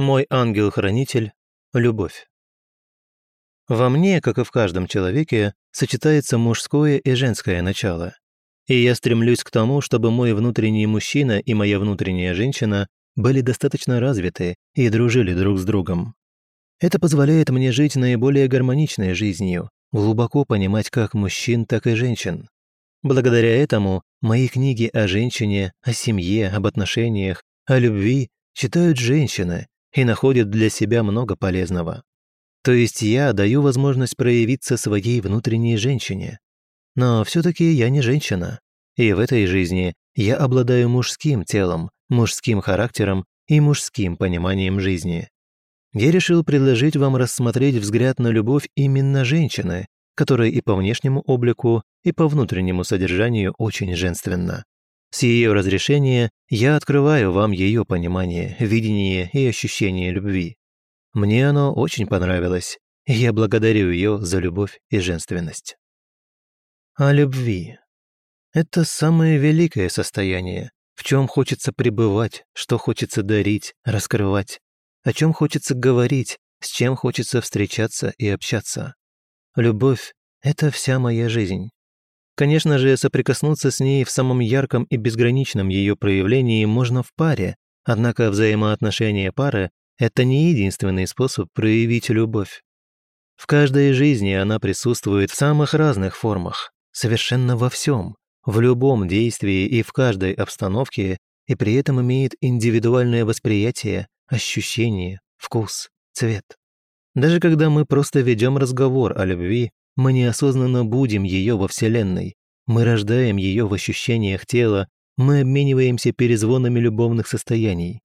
Мой ангел-хранитель – любовь. Во мне, как и в каждом человеке, сочетается мужское и женское начало. И я стремлюсь к тому, чтобы мой внутренний мужчина и моя внутренняя женщина были достаточно развиты и дружили друг с другом. Это позволяет мне жить наиболее гармоничной жизнью, глубоко понимать как мужчин, так и женщин. Благодаря этому мои книги о женщине, о семье, об отношениях, о любви читают женщины, и находит для себя много полезного. То есть я даю возможность проявиться своей внутренней женщине. Но все-таки я не женщина. И в этой жизни я обладаю мужским телом, мужским характером и мужским пониманием жизни. Я решил предложить вам рассмотреть взгляд на любовь именно женщины, которая и по внешнему облику, и по внутреннему содержанию очень женственна. С ее разрешения я открываю вам ее понимание, видение и ощущение любви. Мне оно очень понравилось, и я благодарю ее за любовь и женственность. О любви. Это самое великое состояние, в чем хочется пребывать, что хочется дарить, раскрывать, о чем хочется говорить, с чем хочется встречаться и общаться. Любовь – это вся моя жизнь. Конечно же, соприкоснуться с ней в самом ярком и безграничном ее проявлении можно в паре, однако взаимоотношения пары – это не единственный способ проявить любовь. В каждой жизни она присутствует в самых разных формах, совершенно во всем, в любом действии и в каждой обстановке, и при этом имеет индивидуальное восприятие, ощущение, вкус, цвет. Даже когда мы просто ведем разговор о любви, мы неосознанно будем ее во Вселенной. Мы рождаем ее в ощущениях тела, мы обмениваемся перезвонами любовных состояний.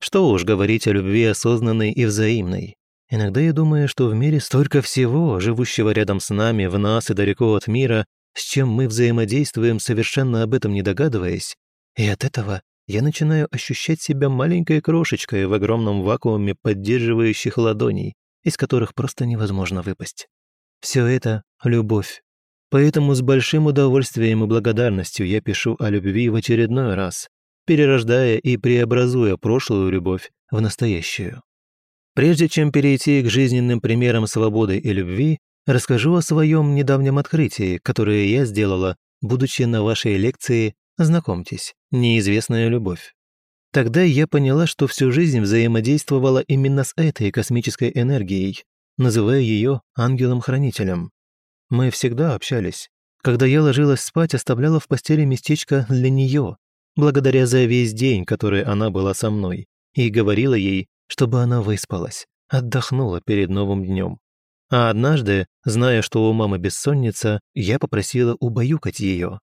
Что уж говорить о любви осознанной и взаимной. Иногда я думаю, что в мире столько всего, живущего рядом с нами, в нас и далеко от мира, с чем мы взаимодействуем, совершенно об этом не догадываясь. И от этого я начинаю ощущать себя маленькой крошечкой в огромном вакууме поддерживающих ладоней, из которых просто невозможно выпасть. Все это – любовь. Поэтому с большим удовольствием и благодарностью я пишу о любви в очередной раз, перерождая и преобразуя прошлую любовь в настоящую. Прежде чем перейти к жизненным примерам свободы и любви, расскажу о своем недавнем открытии, которое я сделала, будучи на вашей лекции «Знакомьтесь, неизвестная любовь». Тогда я поняла, что всю жизнь взаимодействовала именно с этой космической энергией, называя ее ангелом-хранителем. Мы всегда общались. Когда я ложилась спать, оставляла в постели местечко для нее, благодаря за весь день, который она была со мной, и говорила ей, чтобы она выспалась, отдохнула перед новым днем. А однажды, зная, что у мамы бессонница, я попросила убаюкать ее.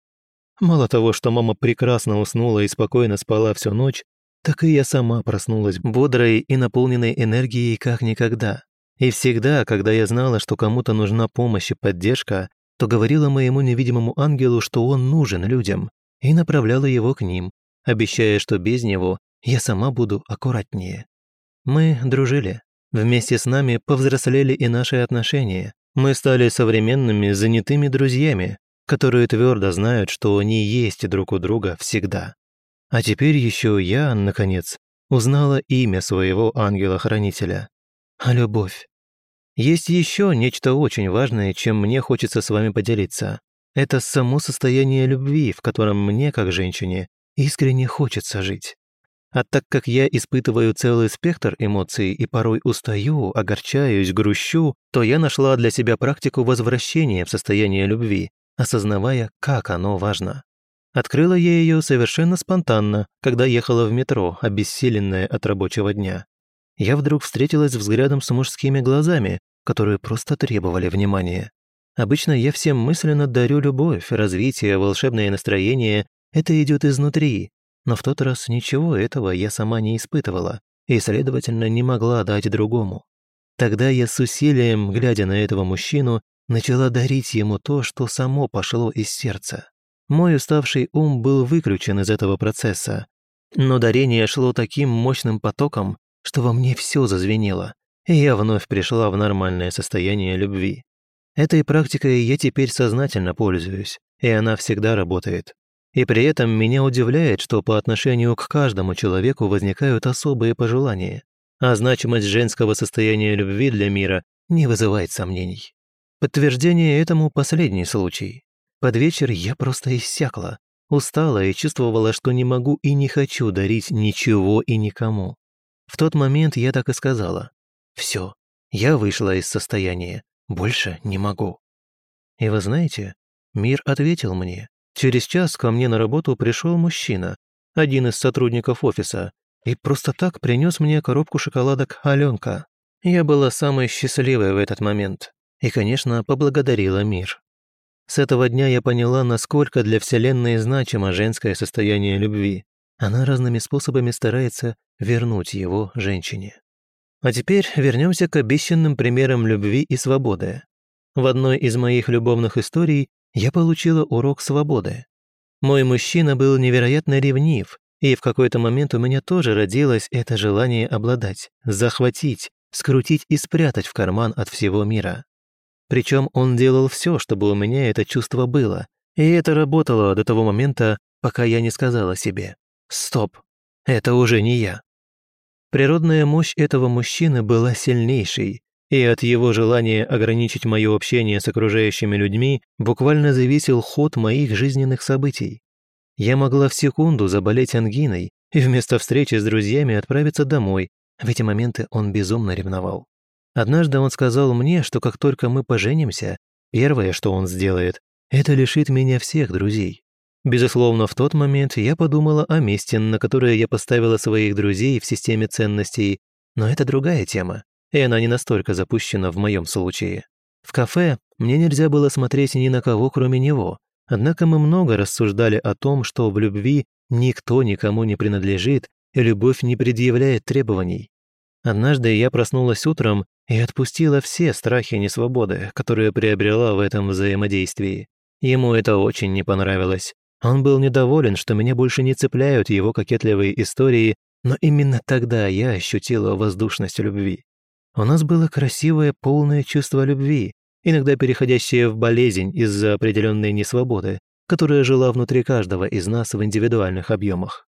Мало того, что мама прекрасно уснула и спокойно спала всю ночь, так и я сама проснулась бодрой и наполненной энергией как никогда. И всегда, когда я знала, что кому-то нужна помощь и поддержка, то говорила моему невидимому ангелу, что он нужен людям, и направляла его к ним, обещая, что без него я сама буду аккуратнее. Мы дружили. Вместе с нами повзрослели и наши отношения. Мы стали современными, занятыми друзьями, которые твердо знают, что они есть друг у друга всегда. А теперь еще я, наконец, узнала имя своего ангела-хранителя а любовь. Есть еще нечто очень важное, чем мне хочется с вами поделиться. Это само состояние любви, в котором мне, как женщине, искренне хочется жить. А так как я испытываю целый спектр эмоций и порой устаю, огорчаюсь, грущу, то я нашла для себя практику возвращения в состояние любви, осознавая, как оно важно. Открыла я ее совершенно спонтанно, когда ехала в метро, обессиленная от рабочего дня я вдруг встретилась взглядом с мужскими глазами, которые просто требовали внимания. Обычно я всем мысленно дарю любовь, развитие, волшебное настроение. Это идет изнутри. Но в тот раз ничего этого я сама не испытывала и, следовательно, не могла дать другому. Тогда я с усилием, глядя на этого мужчину, начала дарить ему то, что само пошло из сердца. Мой уставший ум был выключен из этого процесса, но дарение шло таким мощным потоком, что во мне все зазвенело, и я вновь пришла в нормальное состояние любви. Этой практикой я теперь сознательно пользуюсь, и она всегда работает. И при этом меня удивляет, что по отношению к каждому человеку возникают особые пожелания. а значимость женского состояния любви для мира не вызывает сомнений. Подтверждение этому последний случай. Под вечер я просто иссякла, устала и чувствовала, что не могу и не хочу дарить ничего и никому. В тот момент я так и сказала. «Все, я вышла из состояния, больше не могу». И вы знаете, мир ответил мне. Через час ко мне на работу пришел мужчина, один из сотрудников офиса, и просто так принес мне коробку шоколадок Аленка. Я была самой счастливой в этот момент и, конечно, поблагодарила мир. С этого дня я поняла, насколько для Вселенной значимо женское состояние любви. Она разными способами старается вернуть его женщине. А теперь вернемся к обещанным примерам любви и свободы. В одной из моих любовных историй я получила урок свободы. Мой мужчина был невероятно ревнив, и в какой-то момент у меня тоже родилось это желание обладать, захватить, скрутить и спрятать в карман от всего мира. Причем он делал все, чтобы у меня это чувство было, и это работало до того момента, пока я не сказала себе «Стоп, это уже не я». Природная мощь этого мужчины была сильнейшей, и от его желания ограничить мое общение с окружающими людьми буквально зависел ход моих жизненных событий. Я могла в секунду заболеть ангиной и вместо встречи с друзьями отправиться домой. В эти моменты он безумно ревновал. Однажды он сказал мне, что как только мы поженимся, первое, что он сделает, это лишит меня всех друзей. Безусловно, в тот момент я подумала о месте, на которое я поставила своих друзей в системе ценностей, но это другая тема, и она не настолько запущена в моем случае. В кафе мне нельзя было смотреть ни на кого, кроме него, Однако мы много рассуждали о том, что в любви никто никому не принадлежит, и любовь не предъявляет требований. Однажды я проснулась утром и отпустила все страхи несвободы, которые приобрела в этом взаимодействии. Ему это очень не понравилось. Он был недоволен, что меня больше не цепляют его кокетливые истории, но именно тогда я ощутила воздушность любви. У нас было красивое, полное чувство любви, иногда переходящее в болезнь из-за определенной несвободы, которая жила внутри каждого из нас в индивидуальных объемах.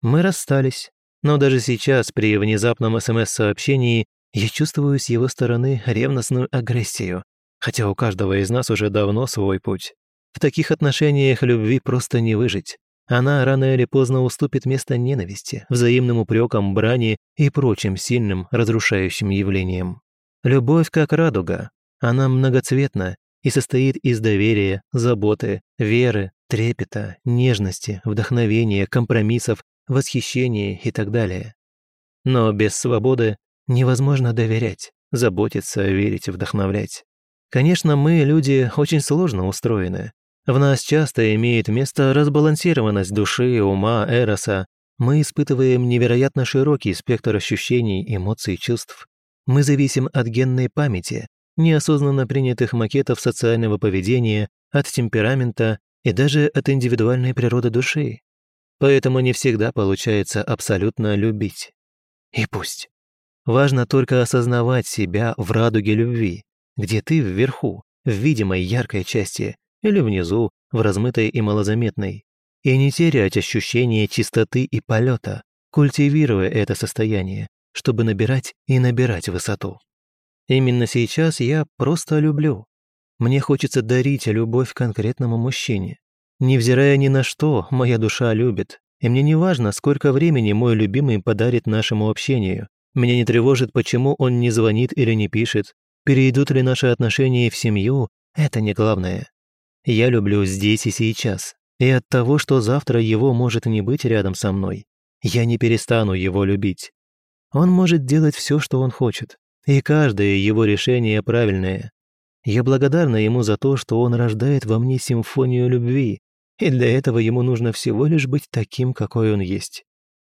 Мы расстались, но даже сейчас при внезапном СМС-сообщении я чувствую с его стороны ревностную агрессию, хотя у каждого из нас уже давно свой путь. В таких отношениях любви просто не выжить. Она рано или поздно уступит место ненависти, взаимным упрекам, брани и прочим сильным разрушающим явлениям. Любовь как радуга, она многоцветна и состоит из доверия, заботы, веры, трепета, нежности, вдохновения, компромиссов, восхищения и так далее. Но без свободы невозможно доверять, заботиться, верить, вдохновлять. Конечно, мы, люди, очень сложно устроены. В нас часто имеет место разбалансированность души, ума, эроса. Мы испытываем невероятно широкий спектр ощущений, эмоций, чувств. Мы зависим от генной памяти, неосознанно принятых макетов социального поведения, от темперамента и даже от индивидуальной природы души. Поэтому не всегда получается абсолютно любить. И пусть. Важно только осознавать себя в радуге любви, где ты вверху, в видимой яркой части, или внизу, в размытой и малозаметной, и не терять ощущение чистоты и полета, культивируя это состояние, чтобы набирать и набирать высоту. Именно сейчас я просто люблю. Мне хочется дарить любовь конкретному мужчине. Невзирая ни на что, моя душа любит. И мне не важно, сколько времени мой любимый подарит нашему общению. Меня не тревожит, почему он не звонит или не пишет. Перейдут ли наши отношения в семью, это не главное. Я люблю здесь и сейчас. И от того, что завтра его может не быть рядом со мной, я не перестану его любить. Он может делать все, что он хочет. И каждое его решение правильное. Я благодарна ему за то, что он рождает во мне симфонию любви, и для этого ему нужно всего лишь быть таким, какой он есть.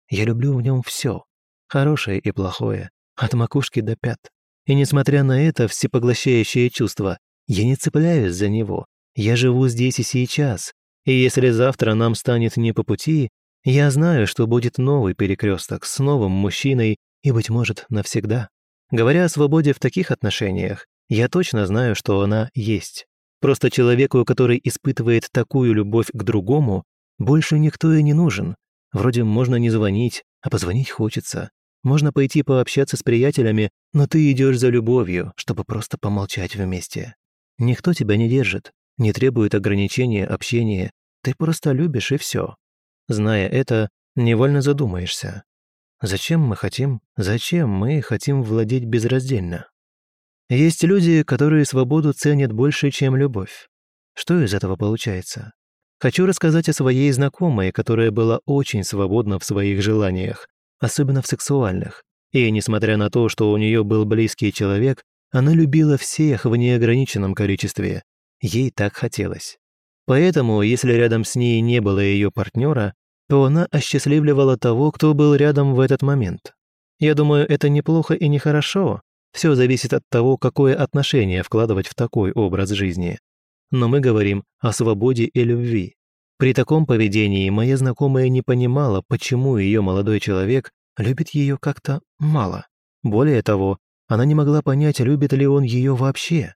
Я люблю в нем все, хорошее и плохое, от макушки до пят. И несмотря на это всепоглощающее чувство, я не цепляюсь за него. Я живу здесь и сейчас. И если завтра нам станет не по пути, я знаю, что будет новый перекресток с новым мужчиной и, быть может, навсегда. Говоря о свободе в таких отношениях, я точно знаю, что она есть. Просто человеку, который испытывает такую любовь к другому, больше никто и не нужен. Вроде можно не звонить, а позвонить хочется. Можно пойти пообщаться с приятелями, но ты идешь за любовью, чтобы просто помолчать вместе. Никто тебя не держит, не требует ограничения общения. Ты просто любишь и все. Зная это, невольно задумаешься. Зачем мы хотим, зачем мы хотим владеть безраздельно? Есть люди, которые свободу ценят больше, чем любовь. Что из этого получается? Хочу рассказать о своей знакомой, которая была очень свободна в своих желаниях, особенно в сексуальных. И несмотря на то, что у нее был близкий человек, она любила всех в неограниченном количестве. Ей так хотелось. Поэтому, если рядом с ней не было ее партнера, то она осчастливливала того, кто был рядом в этот момент. Я думаю, это неплохо и нехорошо. Все зависит от того, какое отношение вкладывать в такой образ жизни. Но мы говорим о свободе и любви. При таком поведении моя знакомая не понимала, почему ее молодой человек любит ее как-то мало. Более того, она не могла понять, любит ли он ее вообще.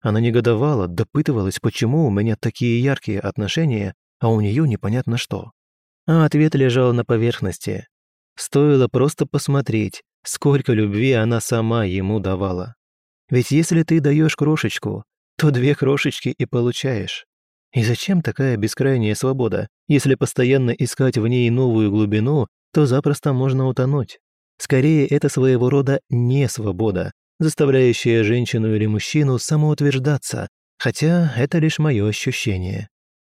Она негодовала, допытывалась, почему у меня такие яркие отношения, а у нее непонятно что. А ответ лежал на поверхности. Стоило просто посмотреть, сколько любви она сама ему давала. Ведь если ты даешь крошечку, то две крошечки и получаешь. И зачем такая бескрайняя свобода? Если постоянно искать в ней новую глубину, то запросто можно утонуть. Скорее, это своего рода не свобода, заставляющая женщину или мужчину самоутверждаться, хотя это лишь мое ощущение.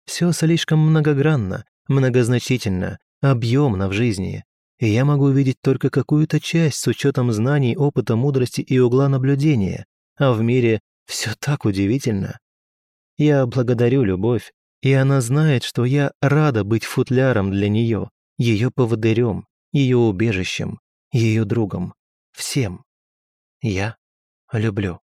Все слишком многогранно, многозначительно, объемно в жизни, и я могу видеть только какую-то часть с учетом знаний, опыта, мудрости и угла наблюдения, а в мире все так удивительно. Я благодарю любовь, и она знает, что я рада быть футляром для нее, ее поводырем, ее убежищем, ее другом, всем. Я люблю.